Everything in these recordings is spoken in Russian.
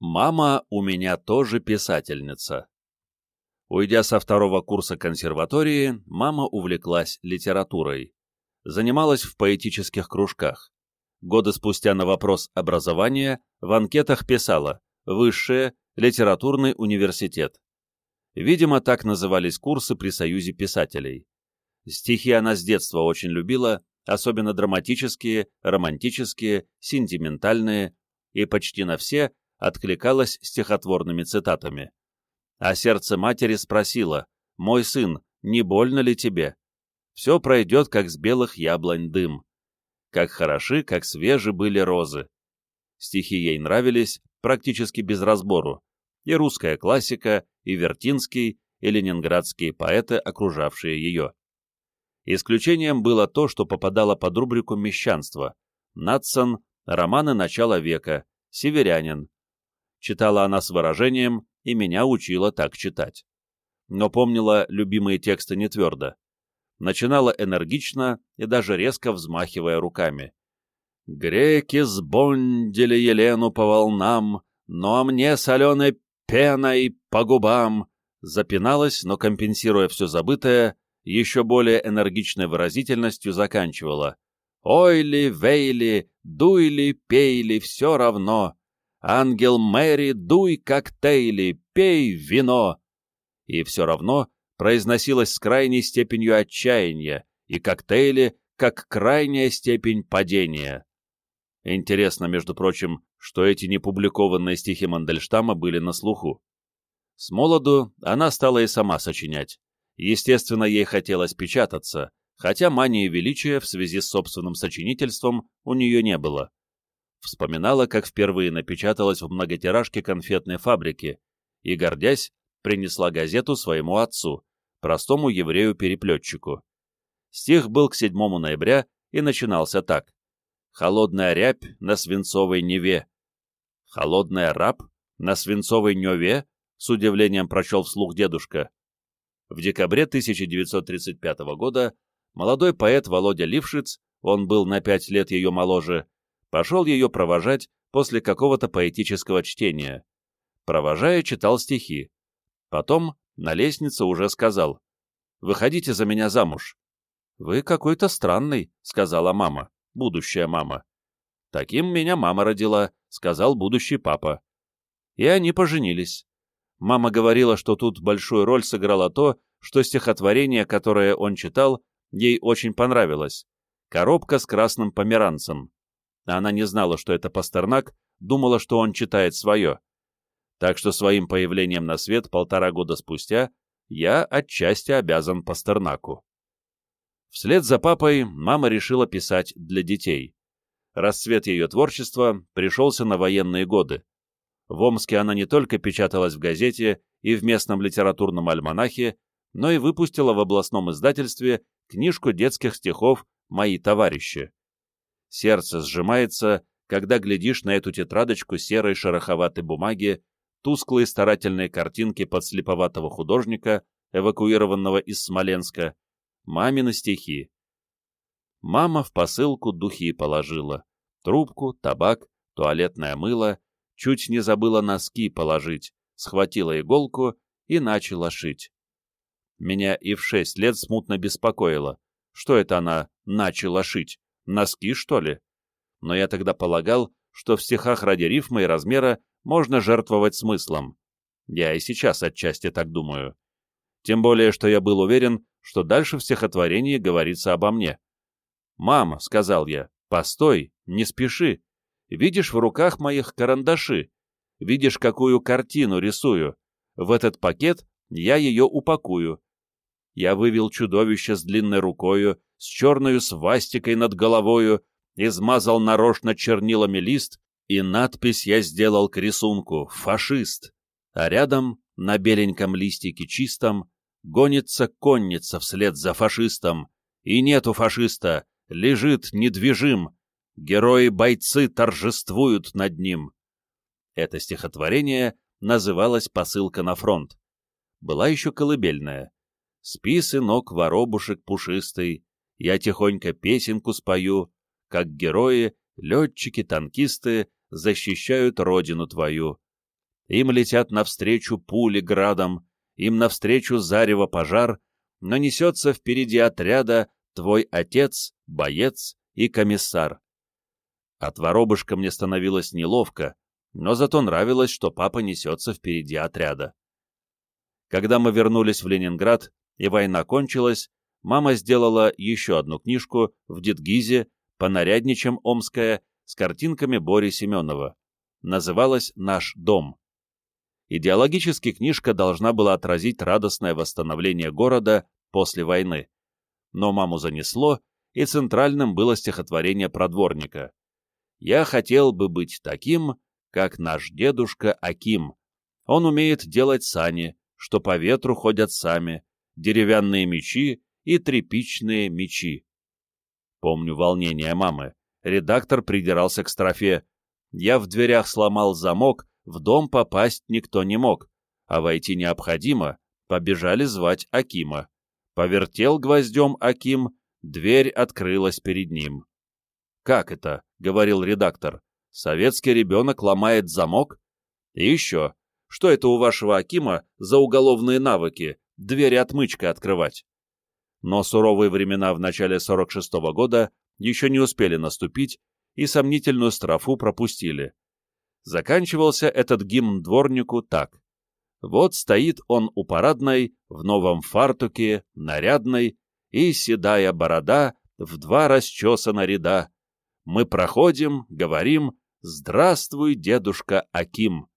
Мама у меня тоже писательница. Уйдя со второго курса консерватории, мама увлеклась литературой. Занималась в поэтических кружках. Годы спустя на вопрос образования в анкетах писала «Высшее, литературный университет». Видимо, так назывались курсы при Союзе писателей. Стихи она с детства очень любила, особенно драматические, романтические, сентиментальные, и почти на все откликалась стихотворными цитатами. А сердце матери спросило, «Мой сын, не больно ли тебе? Все пройдет, как с белых яблонь дым. Как хороши, как свежи были розы». Стихи ей нравились практически без разбору. И русская классика, и Вертинский, и ленинградские поэты, окружавшие ее. Исключением было то, что попадало под рубрику «Мещанство». Натсон, романы начала века, северянин, Читала она с выражением, и меня учила так читать. Но помнила любимые тексты не твердо. Начинала энергично и даже резко взмахивая руками. «Греки сбондили Елену по волнам, но мне соленой пеной по губам!» Запиналась, но, компенсируя все забытое, еще более энергичной выразительностью заканчивала. «Ой ли, вей ли, дуй ли, пей ли, все равно, Ангел Мэри, дуй коктейли, пей вино!» И все равно произносилось с крайней степенью отчаяния, и коктейли как крайняя степень падения. Интересно, между прочим, что эти непубликованные стихи Мандельштама были на слуху. С молоду она стала и сама сочинять. Естественно, ей хотелось печататься, хотя мании величия в связи с собственным сочинительством у нее не было. Вспоминала, как впервые напечаталась в многотиражке конфетной фабрики и, гордясь, принесла газету своему отцу, простому еврею-переплетчику. Стих был к 7 ноября и начинался так. «Холодная рябь на свинцовой Неве». «Холодная раб на свинцовой Неве?» — с удивлением прочел вслух дедушка. В декабре 1935 года молодой поэт Володя Лившиц, он был на пять лет ее моложе, пошел ее провожать после какого-то поэтического чтения. Провожая, читал стихи. Потом на лестнице уже сказал «Выходите за меня замуж». «Вы какой-то странный», — сказала мама, будущая мама. «Таким меня мама родила», — сказал будущий папа. И они поженились. Мама говорила, что тут большую роль сыграло то, что стихотворение, которое он читал, ей очень понравилось. «Коробка с красным померанцем». Она не знала, что это Пастернак, думала, что он читает свое. Так что своим появлением на свет полтора года спустя я отчасти обязан Пастернаку. Вслед за папой мама решила писать для детей. Расцвет ее творчества пришелся на военные годы. В Омске она не только печаталась в газете и в местном литературном альманахе, но и выпустила в областном издательстве книжку детских стихов «Мои товарищи». Сердце сжимается, когда глядишь на эту тетрадочку серой шероховатой бумаги, тусклые старательные картинки подслеповатого художника, эвакуированного из Смоленска, мамины стихи. Мама в посылку духи положила, трубку, табак, туалетное мыло, чуть не забыла носки положить, схватила иголку и начала шить. Меня и в шесть лет смутно беспокоило, что это она начала шить. Носки, что ли? Но я тогда полагал, что в стихах ради рифма и размера можно жертвовать смыслом. Я и сейчас отчасти так думаю. Тем более, что я был уверен, что дальше в стихотворении говорится обо мне. «Мама», — сказал я, — «постой, не спеши. Видишь в руках моих карандаши? Видишь, какую картину рисую? В этот пакет я ее упакую. Я вывел чудовище с длинной рукою, с черною свастикой над головою, измазал нарочно чернилами лист, и надпись я сделал к рисунку «Фашист», а рядом, на беленьком листике чистом, гонится конница вслед за фашистом, и нету фашиста, лежит недвижим, герои-бойцы торжествуют над ним. Это стихотворение называлось «Посылка на фронт». Была еще колыбельная. «Спи, сынок, воробушек пушистый, я тихонько песенку спою, как герои, летчики, танкисты защищают родину твою. Им летят навстречу пули градом, им навстречу зарево пожар, но несется впереди отряда твой отец, боец и комиссар. От воробушка мне становилось неловко, но зато нравилось, что папа несется впереди отряда. Когда мы вернулись в Ленинград и война кончилась, мама сделала еще одну книжку в Дедгизе по нарядничам Омская с картинками Бори Семенова. Называлась «Наш дом». Идеологически книжка должна была отразить радостное восстановление города после войны. Но маму занесло, и центральным было стихотворение про дворника. «Я хотел бы быть таким, как наш дедушка Аким. Он умеет делать сани, что по ветру ходят сами, деревянные мечи и тряпичные мечи. Помню волнение мамы. Редактор придирался к строфе. Я в дверях сломал замок, в дом попасть никто не мог, а войти необходимо, побежали звать Акима. Повертел гвоздем Аким, дверь открылась перед ним. «Как это?» — говорил редактор. «Советский ребенок ломает замок? И еще, что это у вашего Акима за уголовные навыки, двери отмычкой открывать?» Но суровые времена в начале 46 -го года еще не успели наступить, и сомнительную строфу пропустили. Заканчивался этот гимн дворнику так. Вот стоит он у парадной, в новом фартуке, нарядной, и седая борода в два расчесана ряда. Мы проходим, говорим «Здравствуй, дедушка Аким».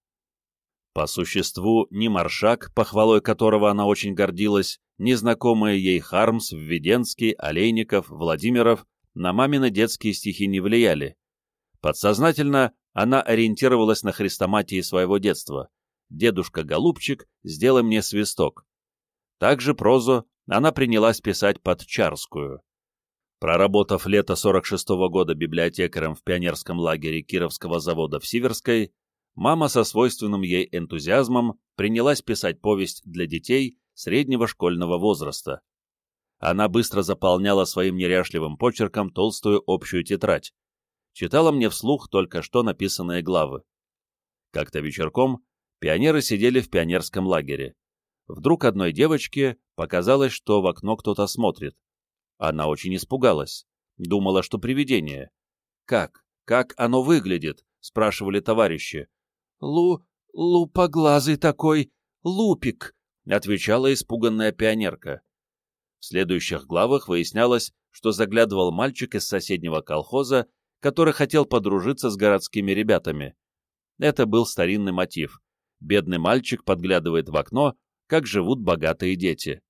По существу ни Маршак, похвалой которого она очень гордилась, ни знакомые ей Хармс, Введенский, Олейников, Владимиров на мамины детские стихи не влияли. Подсознательно она ориентировалась на хрестоматии своего детства. «Дедушка-голубчик, сделай мне свисток». Также прозу она принялась писать под Чарскую. Проработав лето 46 -го года библиотекарем в пионерском лагере Кировского завода в Сиверской, мама со свойственным ей энтузиазмом принялась писать повесть для детей среднего школьного возраста. Она быстро заполняла своим неряшливым почерком толстую общую тетрадь. Читала мне вслух только что написанные главы. Как-то вечерком пионеры сидели в пионерском лагере. Вдруг одной девочке показалось, что в окно кто-то смотрит. Она очень испугалась. Думала, что привидение. «Как? Как оно выглядит?» — спрашивали товарищи. «Лу... лупоглазый такой... лупик», — отвечала испуганная пионерка. В следующих главах выяснялось, что заглядывал мальчик из соседнего колхоза, который хотел подружиться с городскими ребятами. Это был старинный мотив. Бедный мальчик подглядывает в окно, как живут богатые дети.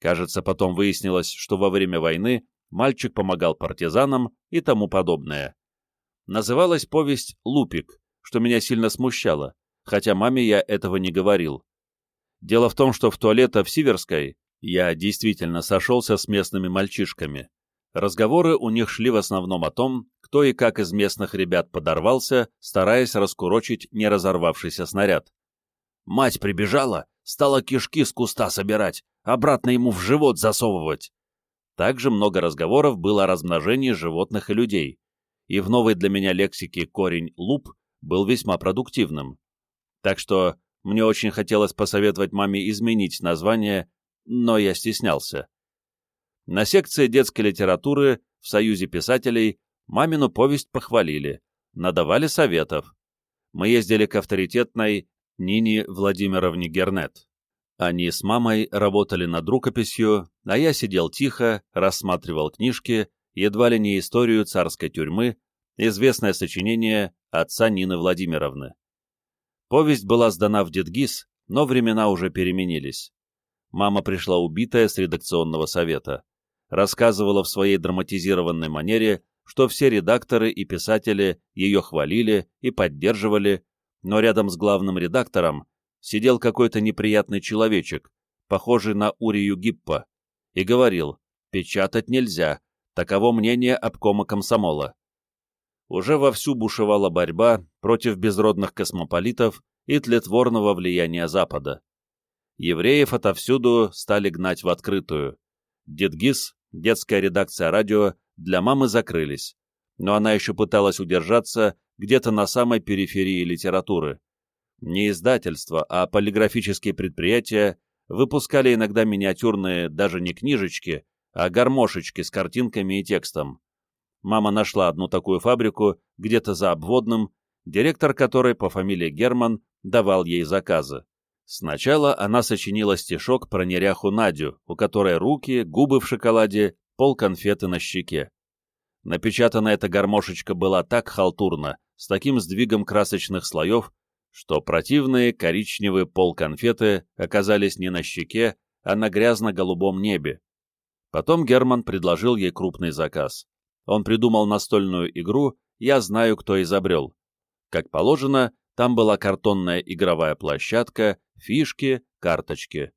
Кажется, потом выяснилось, что во время войны мальчик помогал партизанам и тому подобное. Называлась повесть «Лупик», что меня сильно смущало, хотя маме я этого не говорил. Дело в том, что в туалета в Сиверской я действительно сошелся с местными мальчишками. Разговоры у них шли в основном о том, кто и как из местных ребят подорвался, стараясь раскурочить не разорвавшийся снаряд. Мать прибежала, стала кишки с куста собирать, обратно ему в живот засовывать. Также много разговоров было о размножении животных и людей, и в новой для меня лексике корень «луп» был весьма продуктивным. Так что мне очень хотелось посоветовать маме изменить название, но я стеснялся. На секции детской литературы в Союзе писателей мамину повесть похвалили, надавали советов. Мы ездили к авторитетной Нине Владимировне Гернет. Они с мамой работали над рукописью, а я сидел тихо, рассматривал книжки, едва ли не историю царской тюрьмы, известное сочинение отца Нины Владимировны. Повесть была сдана в Дедгиз, но времена уже переменились. Мама пришла убитая с редакционного совета. Рассказывала в своей драматизированной манере, что все редакторы и писатели ее хвалили и поддерживали, но рядом с главным редактором сидел какой-то неприятный человечек, похожий на Урию Гиппа, и говорил, печатать нельзя, таково мнение обкома комсомола уже вовсю бушевала борьба против безродных космополитов и тлетворного влияния Запада. Евреев отовсюду стали гнать в открытую. Дедгиз, детская редакция радио, для мамы закрылись, но она еще пыталась удержаться где-то на самой периферии литературы. Не издательства, а полиграфические предприятия выпускали иногда миниатюрные даже не книжечки, а гармошечки с картинками и текстом. Мама нашла одну такую фабрику где-то за обводным, директор которой по фамилии Герман давал ей заказы. Сначала она сочинила стишок про неряху Надю, у которой руки, губы в шоколаде, пол конфеты на щеке. Напечатана эта гармошечка была так халтурно, с таким сдвигом красочных слоев, что противные коричневые пол конфеты оказались не на щеке, а на грязно-голубом небе. Потом Герман предложил ей крупный заказ. Он придумал настольную игру «Я знаю, кто изобрел». Как положено, там была картонная игровая площадка, фишки, карточки.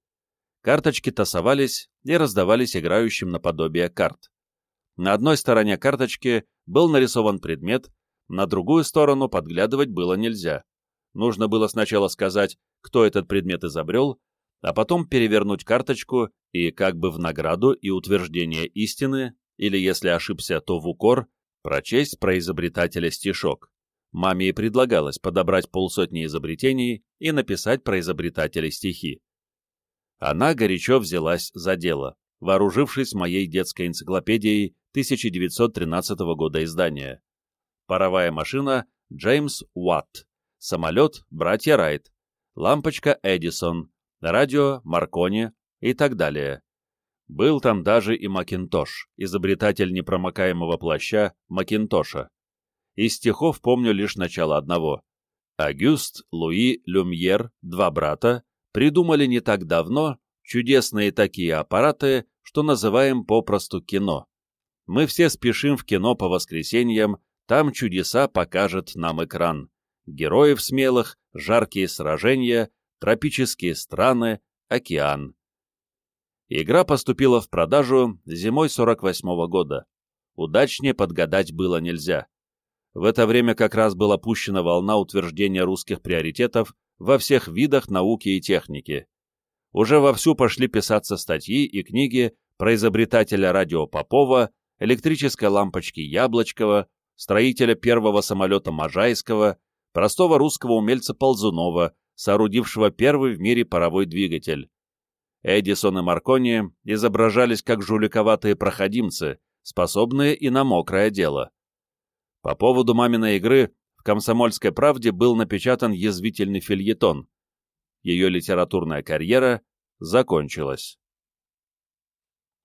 Карточки тасовались и раздавались играющим наподобие карт. На одной стороне карточки был нарисован предмет, на другую сторону подглядывать было нельзя. Нужно было сначала сказать, кто этот предмет изобрел, а потом перевернуть карточку и, как бы в награду и утверждение истины, или, если ошибся, то в укор, прочесть про изобретателя стишок. Маме и предлагалось подобрать полсотни изобретений и написать про изобретателя стихи. Она горячо взялась за дело, вооружившись моей детской энциклопедией 1913 года издания. Паровая машина Джеймс Уатт, самолет братья Райт, лампочка Эдисон, радио Маркони и так далее. Был там даже и Макинтош, изобретатель непромокаемого плаща Макинтоша. Из стихов помню лишь начало одного. Агюст, Луи, Люмьер, два брата, придумали не так давно чудесные такие аппараты, что называем попросту кино. Мы все спешим в кино по воскресеньям, там чудеса покажет нам экран. Героев смелых, жаркие сражения, тропические страны, океан. Игра поступила в продажу зимой 48 -го года. Удачнее подгадать было нельзя. В это время как раз была пущена волна утверждения русских приоритетов во всех видах науки и техники. Уже вовсю пошли писаться статьи и книги про изобретателя радио Попова, электрической лампочки Яблочкова, строителя первого самолета Можайского, простого русского умельца Ползунова, соорудившего первый в мире паровой двигатель. Эдисон и Маркони изображались как жуликоватые проходимцы, способные и на мокрое дело. По поводу маминой игры в «Комсомольской правде» был напечатан язвительный фильетон. Ее литературная карьера закончилась.